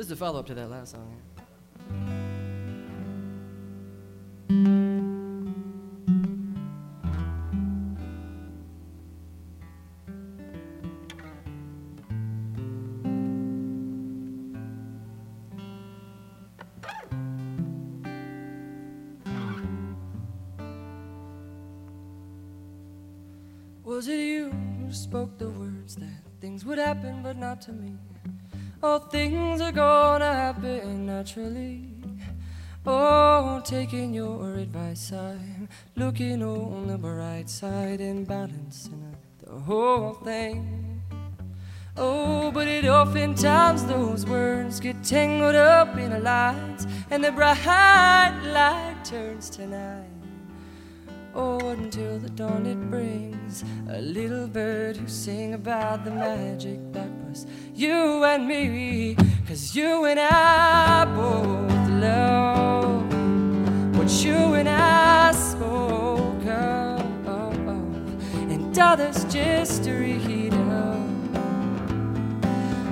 This is a follow up to that last song. Was it you who spoke the words that things would happen, but not to me? All things are gonna happen naturally. Oh, taking your advice, I'm looking on the bright side and balancing the whole thing. Oh, but it oftentimes those words get tangled up in the lines, and the bright light turns to night. Oh, until the dawn it brings a little bird who sing about the magic that was you and me. Cause you and I both love what you and I spoke of, and others just read of.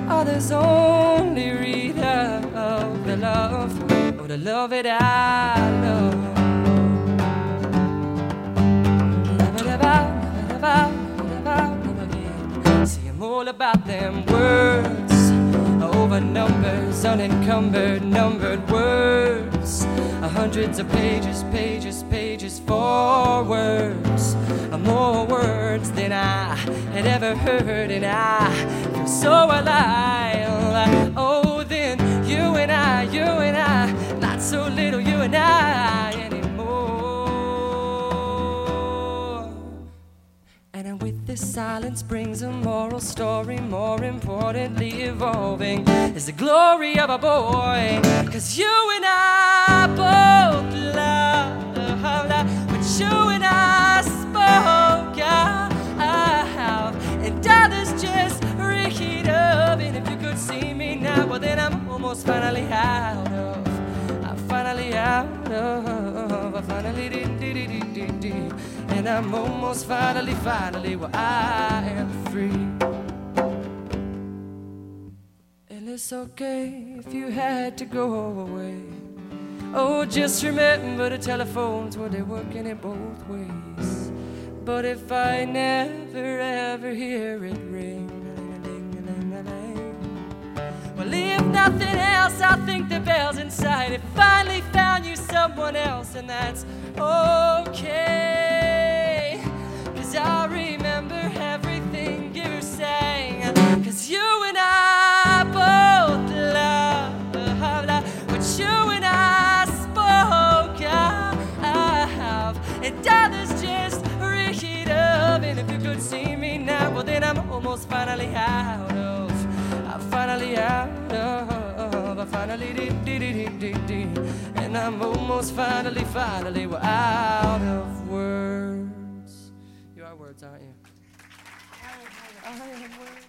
Others only read of the love, or the love that I love. About them words over numbers, unencumbered, numbered words. Hundreds of pages, pages, pages for words. More words than I had ever heard, and I feel so alive. Oh, then you and I, you and I, not so little, you and I And with this silence brings a moral story, more importantly, evolving is the glory of a boy. Cause you and I both love what you and I spoke of, and others just read of. And if you could see me now, well, then I'm almost finally out I finally did, did, did, did, did. And I'm almost finally, finally, well, I am free. And it's okay if you had to go away. Oh, just remember the telephones, well, they're working in both ways. But if I never ever hear it ring, well, if nothing else, I think the bells inside it finally someone else, and that's okay. Cause I remember everything you sang. Cause you and I both love what you and I spoke of, and others just read of. And if you could see me now, well, then I'm almost finally out of. I'm finally out of. I finally did, did, did, did, did. And I'm almost finally, finally, we're out of words. You are words, aren't you? Oh, I am words.